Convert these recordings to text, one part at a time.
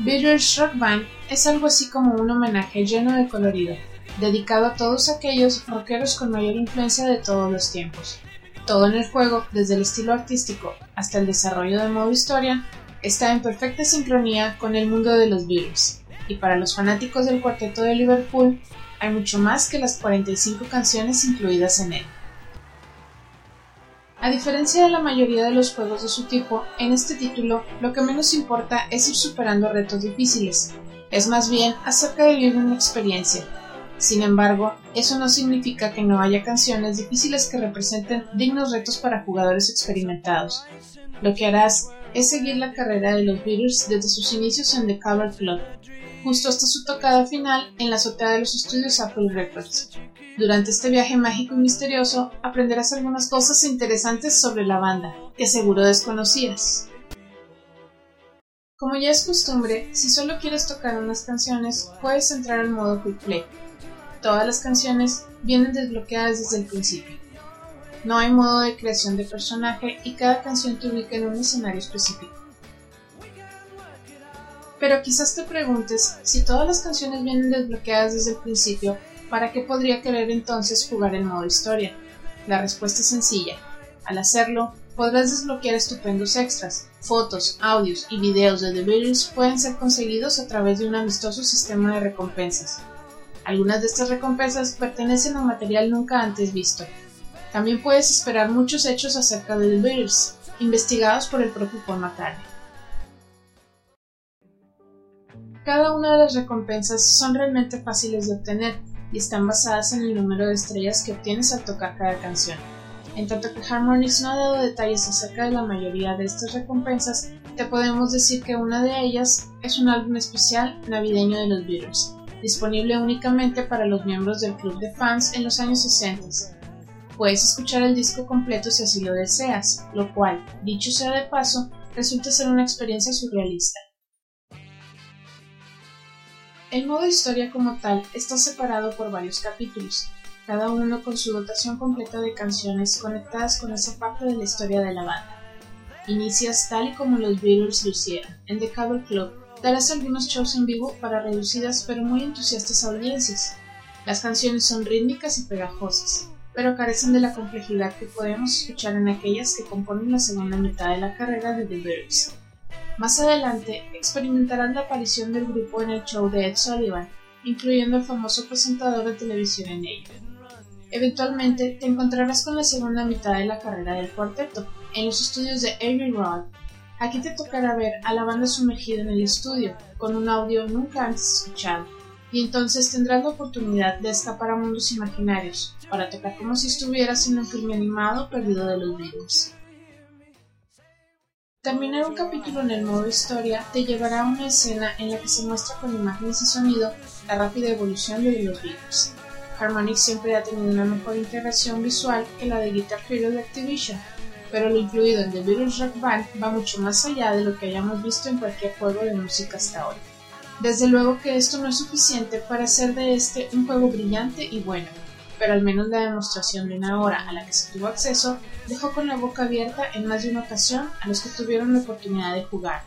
Beatles Rock Band es algo así como un homenaje lleno de colorido, dedicado a todos aquellos rockeros con mayor influencia de todos los tiempos. Todo en el juego, desde el estilo artístico hasta el desarrollo de modo historia, está en perfecta sincronía con el mundo de los Beatles, y para los fanáticos del cuarteto de Liverpool, hay mucho más que las 45 canciones incluidas en él. A diferencia de la mayoría de los juegos de su tipo, en este título lo que menos importa es ir superando retos difíciles, es más bien acerca de vivir una experiencia. Sin embargo, eso no significa que no haya canciones difíciles que representen dignos retos para jugadores experimentados. Lo que harás es seguir la carrera de los Beatles desde sus inicios en The Color Club, justo hasta su tocada final en la azotea de los estudios Apple Records. Durante este viaje mágico y misterioso aprenderás algunas cosas interesantes sobre la banda, que seguro desconocías. Como ya es costumbre, si solo quieres tocar unas canciones, puedes entrar al modo Quick Play. Todas las canciones vienen desbloqueadas desde el principio. No hay modo de creación de personaje y cada canción te ubica en un escenario específico. Pero quizás te preguntes, si todas las canciones vienen desbloqueadas desde el principio, ¿para qué podría querer entonces jugar el modo historia? La respuesta es sencilla. Al hacerlo, podrás desbloquear estupendos extras. Fotos, audios y videos de The Beatles pueden ser conseguidos a través de un amistoso sistema de recompensas. Algunas de estas recompensas pertenecen a material nunca antes visto. También puedes esperar muchos hechos acerca de The Beatles, investigados por el propio Paul McCartney. Cada una de las recompensas son realmente fáciles de obtener y están basadas en el número de estrellas que obtienes al tocar cada canción. En tanto que Harmonix no ha dado detalles acerca de la mayoría de estas recompensas, te podemos decir que una de ellas es un álbum especial navideño de los Beatles, disponible únicamente para los miembros del club de fans en los años 60. Puedes escuchar el disco completo si así lo deseas, lo cual, dicho sea de paso, resulta ser una experiencia surrealista. El modo historia como tal está separado por varios capítulos, cada uno con su dotación completa de canciones conectadas con esa parte de la historia de la banda. Inicias tal y como los Beatles lo hicieron, en The Cover Club. Darás algunos shows en vivo para reducidas pero muy entusiastas audiencias. Las canciones son rítmicas y pegajosas, pero carecen de la complejidad que podemos escuchar en aquellas que componen la segunda mitad de la carrera de The Beatles. Más adelante experimentarán la aparición del grupo en el show de Ed Sullivan, incluyendo el famoso presentador de televisión en ello. Eventualmente te encontrarás con la segunda mitad de la carrera del cuarteto, en los estudios de Abbey Road. Aquí te tocará ver a la banda sumergida en el estudio, con un audio nunca antes escuchado, y entonces tendrás la oportunidad de escapar a mundos imaginarios, para tocar como si estuvieras en un filme animado perdido de los Beatles. Terminar un capítulo en el modo historia te llevará a una escena en la que se muestra con imágenes y sonido la rápida evolución de los Beatles. Harmonix siempre ha tenido una mejor integración visual que la de Guitar Hero de Activision, pero lo incluido en The Beatles Rock Band va mucho más allá de lo que hayamos visto en cualquier juego de música hasta ahora. Desde luego que esto no es suficiente para hacer de este un juego brillante y bueno, pero al menos la demostración de una hora a la que se tuvo acceso dejó con la boca abierta en más de una ocasión a los que tuvieron la oportunidad de jugar.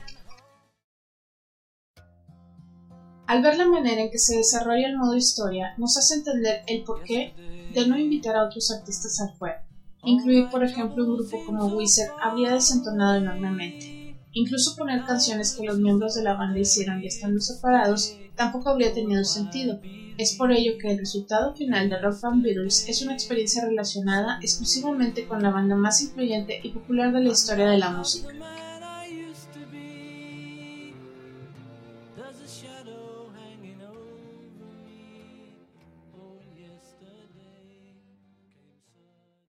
Al ver la manera en que se desarrolla el modo historia, nos hace entender el porqué de no invitar a otros artistas al juego. Incluir, por ejemplo, un grupo como Wizard habría desentonado enormemente. Incluso poner canciones que los miembros de la banda hicieron ya estando separados tampoco habría tenido sentido, es por ello que el resultado final de Rock Band Beatles es una experiencia relacionada exclusivamente con la banda más influyente y popular de la historia de la música.